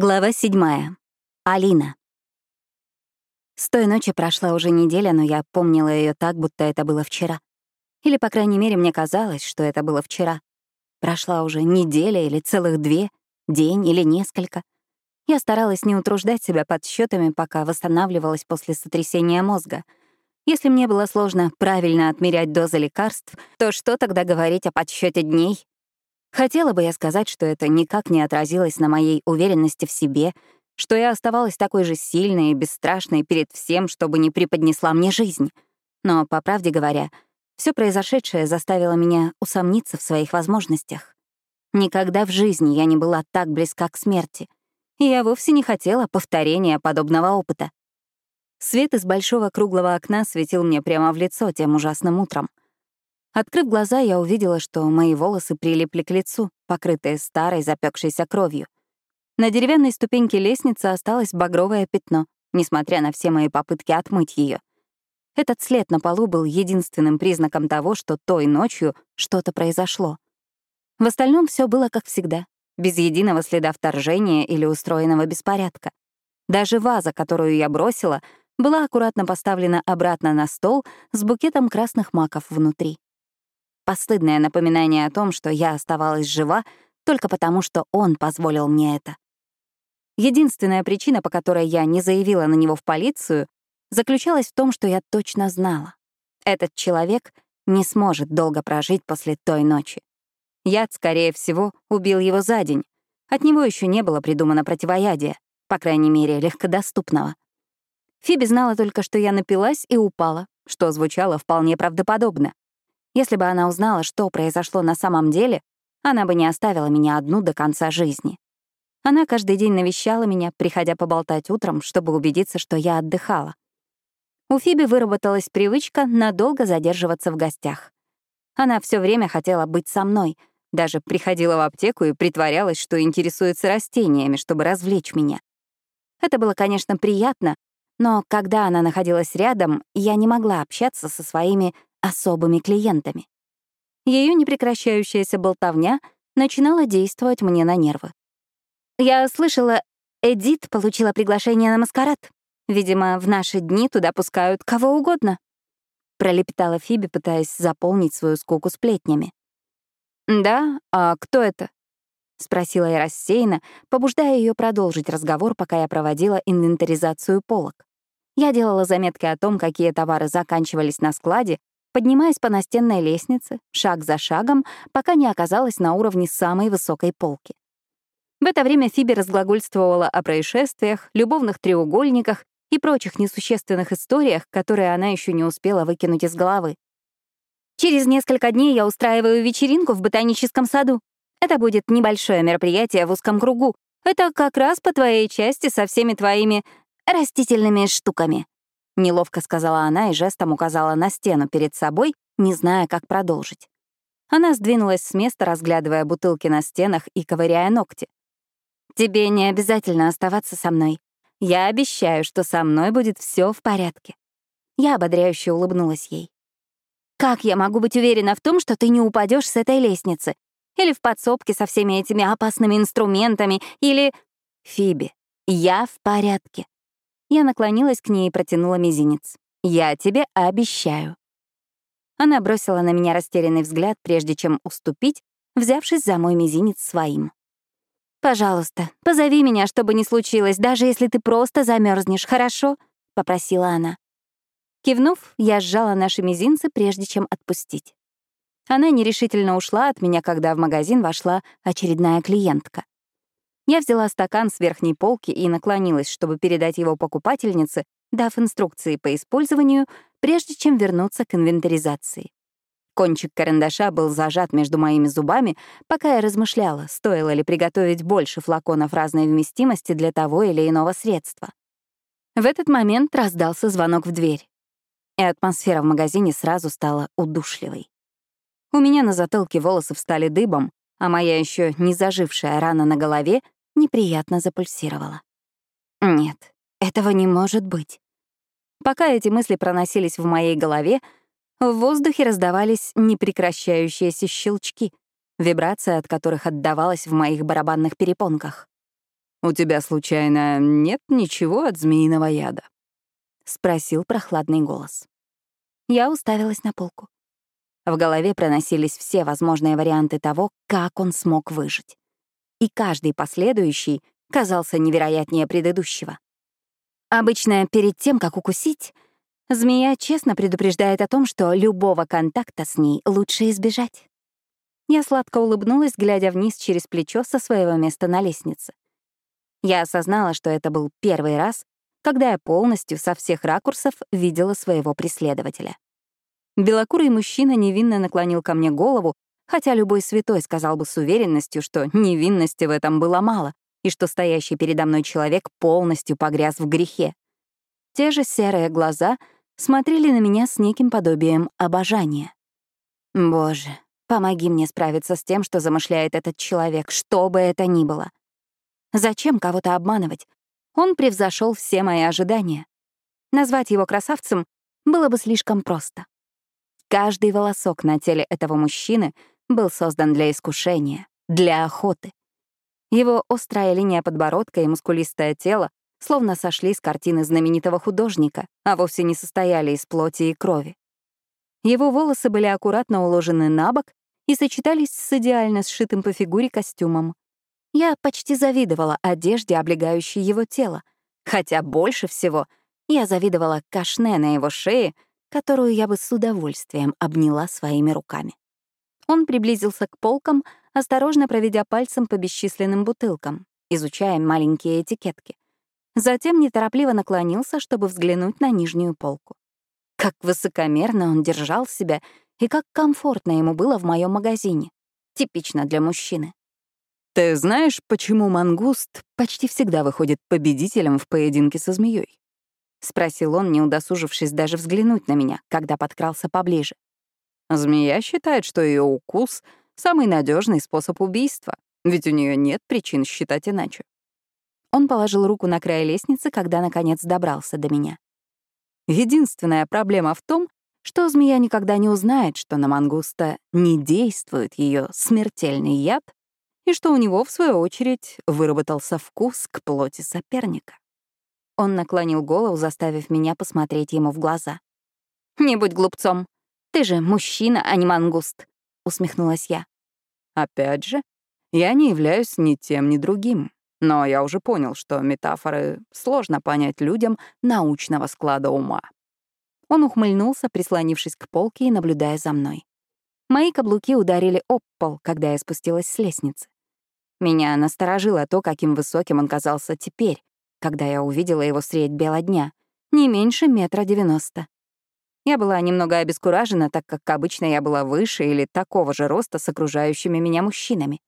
Глава седьмая. Алина. С той ночи прошла уже неделя, но я помнила ее так, будто это было вчера. Или, по крайней мере, мне казалось, что это было вчера. Прошла уже неделя или целых две, день или несколько. Я старалась не утруждать себя подсчетами, пока восстанавливалась после сотрясения мозга. Если мне было сложно правильно отмерять дозы лекарств, то что тогда говорить о подсчете дней Хотела бы я сказать, что это никак не отразилось на моей уверенности в себе, что я оставалась такой же сильной и бесстрашной перед всем, чтобы не преподнесла мне жизнь. Но, по правде говоря, все произошедшее заставило меня усомниться в своих возможностях. Никогда в жизни я не была так близка к смерти, и я вовсе не хотела повторения подобного опыта. Свет из большого круглого окна светил мне прямо в лицо тем ужасным утром. Открыв глаза, я увидела, что мои волосы прилипли к лицу, покрытые старой запекшейся кровью. На деревянной ступеньке лестницы осталось багровое пятно, несмотря на все мои попытки отмыть ее. Этот след на полу был единственным признаком того, что той ночью что-то произошло. В остальном все было как всегда, без единого следа вторжения или устроенного беспорядка. Даже ваза, которую я бросила, была аккуратно поставлена обратно на стол с букетом красных маков внутри. Постыдное напоминание о том, что я оставалась жива только потому, что он позволил мне это. Единственная причина, по которой я не заявила на него в полицию, заключалась в том, что я точно знала. Этот человек не сможет долго прожить после той ночи. Яд, скорее всего, убил его за день. От него еще не было придумано противоядие, по крайней мере, легкодоступного. Фиби знала только, что я напилась и упала, что звучало вполне правдоподобно. Если бы она узнала, что произошло на самом деле, она бы не оставила меня одну до конца жизни. Она каждый день навещала меня, приходя поболтать утром, чтобы убедиться, что я отдыхала. У Фиби выработалась привычка надолго задерживаться в гостях. Она все время хотела быть со мной, даже приходила в аптеку и притворялась, что интересуется растениями, чтобы развлечь меня. Это было, конечно, приятно, но когда она находилась рядом, я не могла общаться со своими особыми клиентами. Ее непрекращающаяся болтовня начинала действовать мне на нервы. Я слышала, Эдит получила приглашение на маскарад. Видимо, в наши дни туда пускают кого угодно. Пролепетала Фиби, пытаясь заполнить свою скуку сплетнями. «Да? А кто это?» — спросила я рассеянно, побуждая ее продолжить разговор, пока я проводила инвентаризацию полок. Я делала заметки о том, какие товары заканчивались на складе, поднимаясь по настенной лестнице, шаг за шагом, пока не оказалась на уровне самой высокой полки. В это время Фиби разглагольствовала о происшествиях, любовных треугольниках и прочих несущественных историях, которые она еще не успела выкинуть из головы. «Через несколько дней я устраиваю вечеринку в ботаническом саду. Это будет небольшое мероприятие в узком кругу. Это как раз по твоей части со всеми твоими растительными штуками», Неловко сказала она и жестом указала на стену перед собой, не зная, как продолжить. Она сдвинулась с места, разглядывая бутылки на стенах и ковыряя ногти. «Тебе не обязательно оставаться со мной. Я обещаю, что со мной будет все в порядке». Я ободряюще улыбнулась ей. «Как я могу быть уверена в том, что ты не упадешь с этой лестницы? Или в подсобке со всеми этими опасными инструментами? Или...» «Фиби, я в порядке. Я наклонилась к ней и протянула мизинец. «Я тебе обещаю». Она бросила на меня растерянный взгляд, прежде чем уступить, взявшись за мой мизинец своим. «Пожалуйста, позови меня, чтобы не случилось, даже если ты просто замерзнешь, хорошо?» — попросила она. Кивнув, я сжала наши мизинцы, прежде чем отпустить. Она нерешительно ушла от меня, когда в магазин вошла очередная клиентка. Я взяла стакан с верхней полки и наклонилась, чтобы передать его покупательнице, дав инструкции по использованию, прежде чем вернуться к инвентаризации. Кончик карандаша был зажат между моими зубами, пока я размышляла, стоило ли приготовить больше флаконов разной вместимости для того или иного средства. В этот момент раздался звонок в дверь, и атмосфера в магазине сразу стала удушливой. У меня на затылке волосы встали дыбом, а моя еще не зажившая рана на голове неприятно запульсировала. Нет, этого не может быть. Пока эти мысли проносились в моей голове, в воздухе раздавались непрекращающиеся щелчки, вибрация от которых отдавалась в моих барабанных перепонках. «У тебя, случайно, нет ничего от змеиного яда?» — спросил прохладный голос. Я уставилась на полку. В голове проносились все возможные варианты того, как он смог выжить. И каждый последующий казался невероятнее предыдущего. Обычно перед тем, как укусить, змея честно предупреждает о том, что любого контакта с ней лучше избежать. Я сладко улыбнулась, глядя вниз через плечо со своего места на лестнице. Я осознала, что это был первый раз, когда я полностью со всех ракурсов видела своего преследователя. Белокурый мужчина невинно наклонил ко мне голову, хотя любой святой сказал бы с уверенностью, что невинности в этом было мало, и что стоящий передо мной человек полностью погряз в грехе. Те же серые глаза смотрели на меня с неким подобием обожания. Боже, помоги мне справиться с тем, что замышляет этот человек, что бы это ни было. Зачем кого-то обманывать? Он превзошел все мои ожидания. Назвать его красавцем было бы слишком просто. Каждый волосок на теле этого мужчины был создан для искушения, для охоты. Его острая линия подбородка и мускулистое тело словно сошли с картины знаменитого художника, а вовсе не состояли из плоти и крови. Его волосы были аккуратно уложены на бок и сочетались с идеально сшитым по фигуре костюмом. Я почти завидовала одежде, облегающей его тело, хотя больше всего я завидовала кашне на его шее — которую я бы с удовольствием обняла своими руками. Он приблизился к полкам, осторожно проведя пальцем по бесчисленным бутылкам, изучая маленькие этикетки. Затем неторопливо наклонился, чтобы взглянуть на нижнюю полку. Как высокомерно он держал себя и как комфортно ему было в моем магазине. Типично для мужчины. «Ты знаешь, почему мангуст почти всегда выходит победителем в поединке со змеей? — спросил он, не удосужившись даже взглянуть на меня, когда подкрался поближе. «Змея считает, что ее укус — самый надежный способ убийства, ведь у нее нет причин считать иначе». Он положил руку на край лестницы, когда, наконец, добрался до меня. Единственная проблема в том, что змея никогда не узнает, что на мангуста не действует ее смертельный яд, и что у него, в свою очередь, выработался вкус к плоти соперника. Он наклонил голову, заставив меня посмотреть ему в глаза. «Не будь глупцом. Ты же мужчина, а не мангуст», — усмехнулась я. «Опять же, я не являюсь ни тем, ни другим. Но я уже понял, что метафоры сложно понять людям научного склада ума». Он ухмыльнулся, прислонившись к полке и наблюдая за мной. Мои каблуки ударили об пол, когда я спустилась с лестницы. Меня насторожило то, каким высоким он казался теперь, когда я увидела его средь бела дня, не меньше метра девяносто. Я была немного обескуражена, так как обычно я была выше или такого же роста с окружающими меня мужчинами.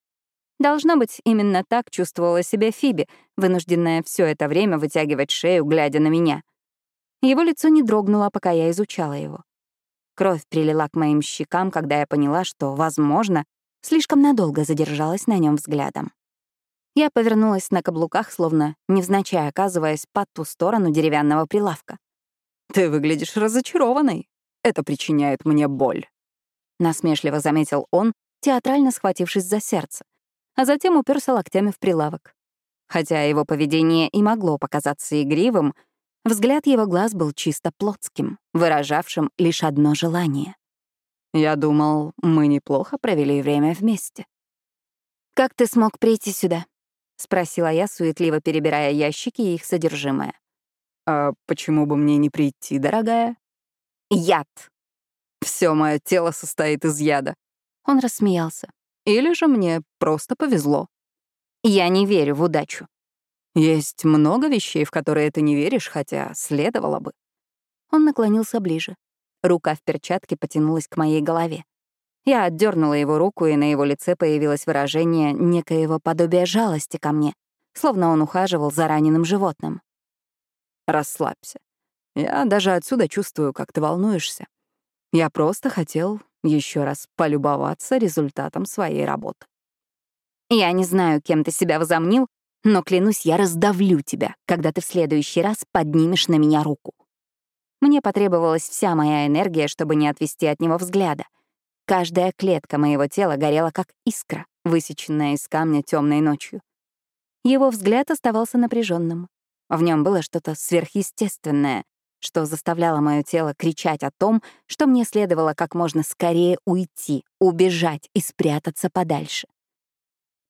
Должно быть, именно так чувствовала себя Фиби, вынужденная все это время вытягивать шею, глядя на меня. Его лицо не дрогнуло, пока я изучала его. Кровь прилила к моим щекам, когда я поняла, что, возможно, слишком надолго задержалась на нем взглядом. Я повернулась на каблуках, словно невзначай оказываясь по ту сторону деревянного прилавка. «Ты выглядишь разочарованной. Это причиняет мне боль», — насмешливо заметил он, театрально схватившись за сердце, а затем уперся локтями в прилавок. Хотя его поведение и могло показаться игривым, взгляд его глаз был чисто плотским, выражавшим лишь одно желание. «Я думал, мы неплохо провели время вместе». «Как ты смог прийти сюда?» — спросила я, суетливо перебирая ящики и их содержимое. «А почему бы мне не прийти, дорогая?» «Яд!» Все мое тело состоит из яда». Он рассмеялся. «Или же мне просто повезло». «Я не верю в удачу». «Есть много вещей, в которые ты не веришь, хотя следовало бы». Он наклонился ближе. Рука в перчатке потянулась к моей голове. Я отдернула его руку, и на его лице появилось выражение некоего подобия жалости ко мне, словно он ухаживал за раненым животным. «Расслабься. Я даже отсюда чувствую, как ты волнуешься. Я просто хотел еще раз полюбоваться результатом своей работы». «Я не знаю, кем ты себя возомнил, но, клянусь, я раздавлю тебя, когда ты в следующий раз поднимешь на меня руку». Мне потребовалась вся моя энергия, чтобы не отвести от него взгляда — Каждая клетка моего тела горела как искра, высеченная из камня темной ночью. Его взгляд оставался напряженным. В нем было что-то сверхъестественное, что заставляло мое тело кричать о том, что мне следовало как можно скорее уйти, убежать и спрятаться подальше.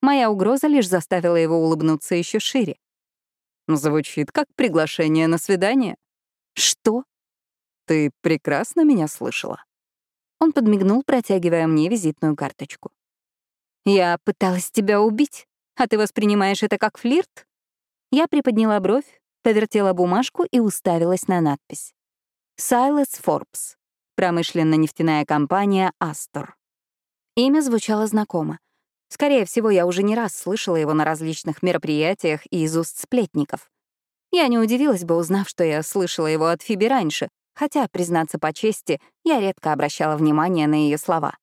Моя угроза лишь заставила его улыбнуться еще шире. Звучит как приглашение на свидание. Что? Ты прекрасно меня слышала. Он подмигнул, протягивая мне визитную карточку. Я пыталась тебя убить, а ты воспринимаешь это как флирт? Я приподняла бровь, повертела бумажку и уставилась на надпись. Silas Forbes. Промышленно-нефтяная компания «Астор». Имя звучало знакомо. Скорее всего, я уже не раз слышала его на различных мероприятиях и из уст сплетников. Я не удивилась бы, узнав, что я слышала его от Фиби раньше, хотя, признаться по чести, я редко обращала внимание на ее слова.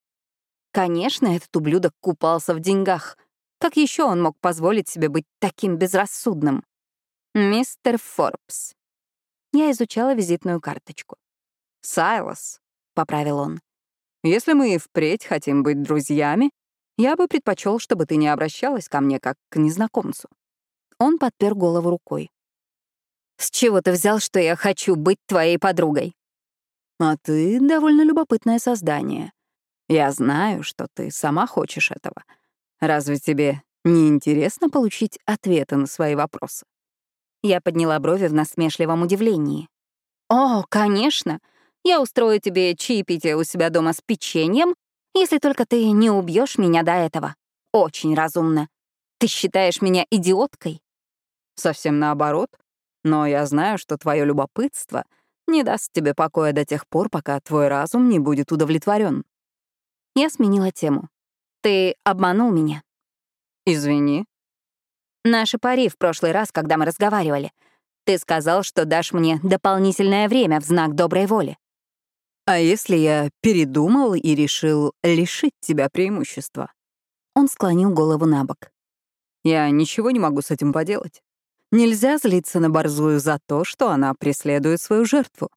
Конечно, этот ублюдок купался в деньгах. Как еще он мог позволить себе быть таким безрассудным? «Мистер Форбс». Я изучала визитную карточку. «Сайлос», — поправил он. «Если мы и впредь хотим быть друзьями, я бы предпочел, чтобы ты не обращалась ко мне как к незнакомцу». Он подпер голову рукой. «С чего ты взял, что я хочу быть твоей подругой?» «А ты довольно любопытное создание. Я знаю, что ты сама хочешь этого. Разве тебе не интересно получить ответы на свои вопросы?» Я подняла брови в насмешливом удивлении. «О, конечно! Я устрою тебе чаепитие у себя дома с печеньем, если только ты не убьешь меня до этого. Очень разумно. Ты считаешь меня идиоткой?» «Совсем наоборот. Но я знаю, что твое любопытство не даст тебе покоя до тех пор, пока твой разум не будет удовлетворен. Я сменила тему. «Ты обманул меня?» «Извини», Наши пари в прошлый раз, когда мы разговаривали. Ты сказал, что дашь мне дополнительное время в знак доброй воли. А если я передумал и решил лишить тебя преимущества? Он склонил голову на бок. Я ничего не могу с этим поделать. Нельзя злиться на борзую за то, что она преследует свою жертву.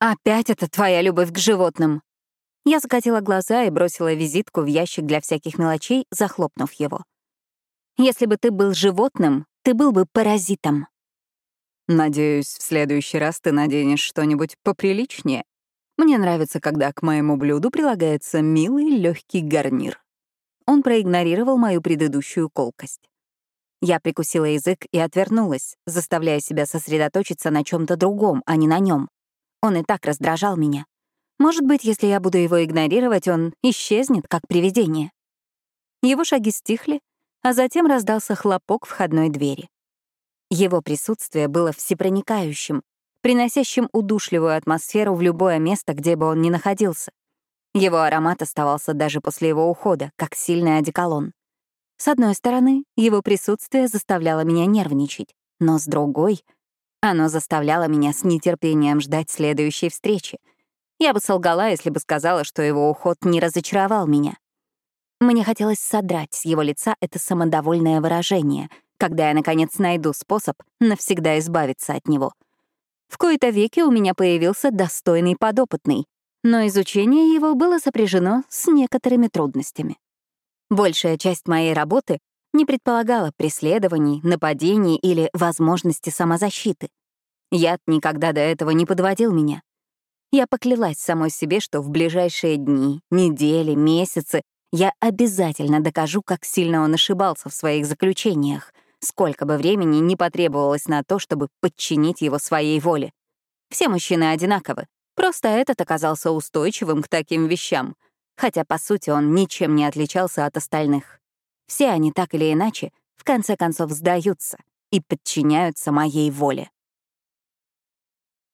Опять это твоя любовь к животным. Я закатила глаза и бросила визитку в ящик для всяких мелочей, захлопнув его. Если бы ты был животным, ты был бы паразитом. Надеюсь, в следующий раз ты наденешь что-нибудь поприличнее. Мне нравится, когда к моему блюду прилагается милый легкий гарнир. Он проигнорировал мою предыдущую колкость. Я прикусила язык и отвернулась, заставляя себя сосредоточиться на чем то другом, а не на нем. Он и так раздражал меня. Может быть, если я буду его игнорировать, он исчезнет, как привидение. Его шаги стихли, а затем раздался хлопок входной двери. Его присутствие было всепроникающим, приносящим удушливую атмосферу в любое место, где бы он ни находился. Его аромат оставался даже после его ухода, как сильный одеколон. С одной стороны, его присутствие заставляло меня нервничать, но с другой — оно заставляло меня с нетерпением ждать следующей встречи. Я бы солгала, если бы сказала, что его уход не разочаровал меня. Мне хотелось содрать с его лица это самодовольное выражение, когда я, наконец, найду способ навсегда избавиться от него. В кои-то веки у меня появился достойный подопытный, но изучение его было сопряжено с некоторыми трудностями. Большая часть моей работы не предполагала преследований, нападений или возможности самозащиты. Яд никогда до этого не подводил меня. Я поклялась самой себе, что в ближайшие дни, недели, месяцы я обязательно докажу, как сильно он ошибался в своих заключениях, сколько бы времени не потребовалось на то, чтобы подчинить его своей воле. Все мужчины одинаковы, просто этот оказался устойчивым к таким вещам, хотя, по сути, он ничем не отличался от остальных. Все они так или иначе, в конце концов, сдаются и подчиняются моей воле.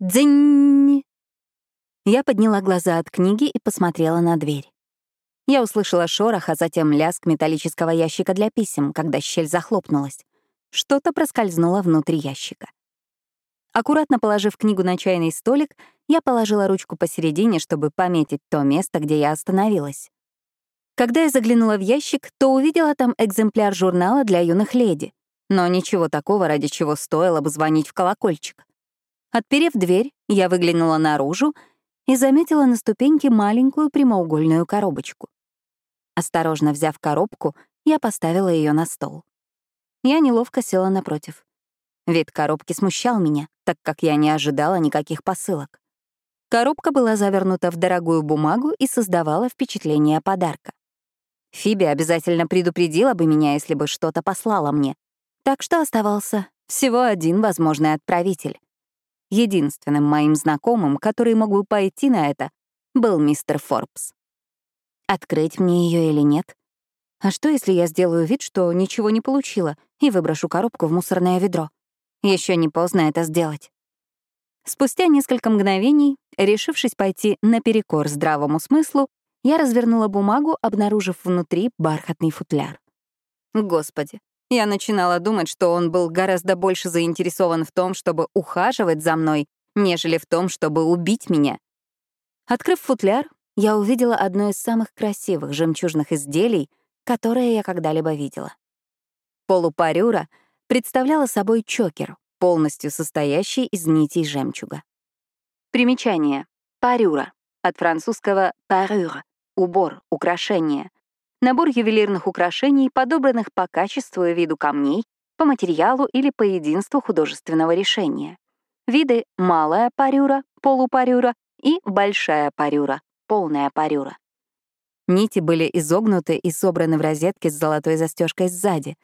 Дзинь! Я подняла глаза от книги и посмотрела на дверь. Я услышала шорох, а затем лязг металлического ящика для писем, когда щель захлопнулась. Что-то проскользнуло внутрь ящика. Аккуратно положив книгу на чайный столик, я положила ручку посередине, чтобы пометить то место, где я остановилась. Когда я заглянула в ящик, то увидела там экземпляр журнала для юных леди, но ничего такого, ради чего стоило бы звонить в колокольчик. Отперев дверь, я выглянула наружу и заметила на ступеньке маленькую прямоугольную коробочку. Осторожно взяв коробку, я поставила ее на стол. Я неловко села напротив. Вид коробки смущал меня, так как я не ожидала никаких посылок. Коробка была завернута в дорогую бумагу и создавала впечатление подарка. Фиби обязательно предупредила бы меня, если бы что-то послала мне. Так что оставался всего один возможный отправитель. Единственным моим знакомым, который мог бы пойти на это, был мистер Форбс. Открыть мне ее или нет? А что, если я сделаю вид, что ничего не получила, и выброшу коробку в мусорное ведро? Еще не поздно это сделать. Спустя несколько мгновений, решившись пойти наперекор здравому смыслу, я развернула бумагу, обнаружив внутри бархатный футляр. Господи, я начинала думать, что он был гораздо больше заинтересован в том, чтобы ухаживать за мной, нежели в том, чтобы убить меня. Открыв футляр, я увидела одно из самых красивых жемчужных изделий, которое я когда-либо видела. Полупарюра представляла собой чокер, полностью состоящий из нитей жемчуга. Примечание. Парюра. От французского «parure» — убор, украшение. Набор ювелирных украшений, подобранных по качеству и виду камней, по материалу или по единству художественного решения. Виды — малая парюра, полупарюра и большая парюра, полная парюра. Нити были изогнуты и собраны в розетке с золотой застежкой сзади.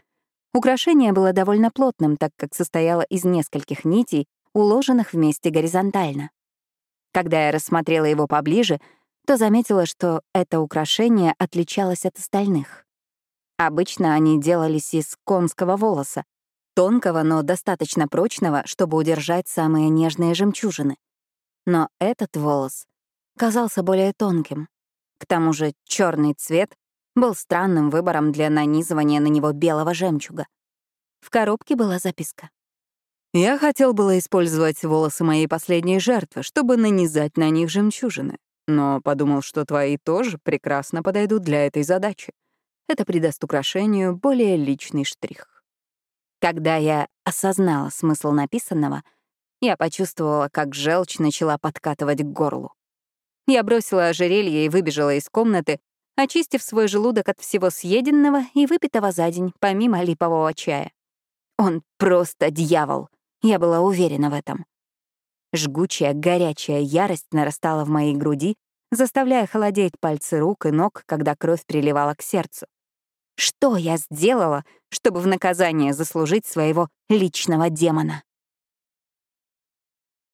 Украшение было довольно плотным, так как состояло из нескольких нитей, уложенных вместе горизонтально. Когда я рассмотрела его поближе, то заметила, что это украшение отличалось от остальных. Обычно они делались из конского волоса, тонкого, но достаточно прочного, чтобы удержать самые нежные жемчужины. Но этот волос казался более тонким. К тому же черный цвет был странным выбором для нанизывания на него белого жемчуга. В коробке была записка. Я хотел было использовать волосы моей последней жертвы, чтобы нанизать на них жемчужины, но подумал, что твои тоже прекрасно подойдут для этой задачи. Это придаст украшению более личный штрих. Когда я осознала смысл написанного, я почувствовала, как желчь начала подкатывать к горлу. Я бросила ожерелье и выбежала из комнаты, очистив свой желудок от всего съеденного и выпитого за день, помимо липового чая. Он просто дьявол. Я была уверена в этом. Жгучая, горячая ярость нарастала в моей груди, заставляя холодеть пальцы рук и ног, когда кровь приливала к сердцу. Что я сделала, чтобы в наказание заслужить своего личного демона?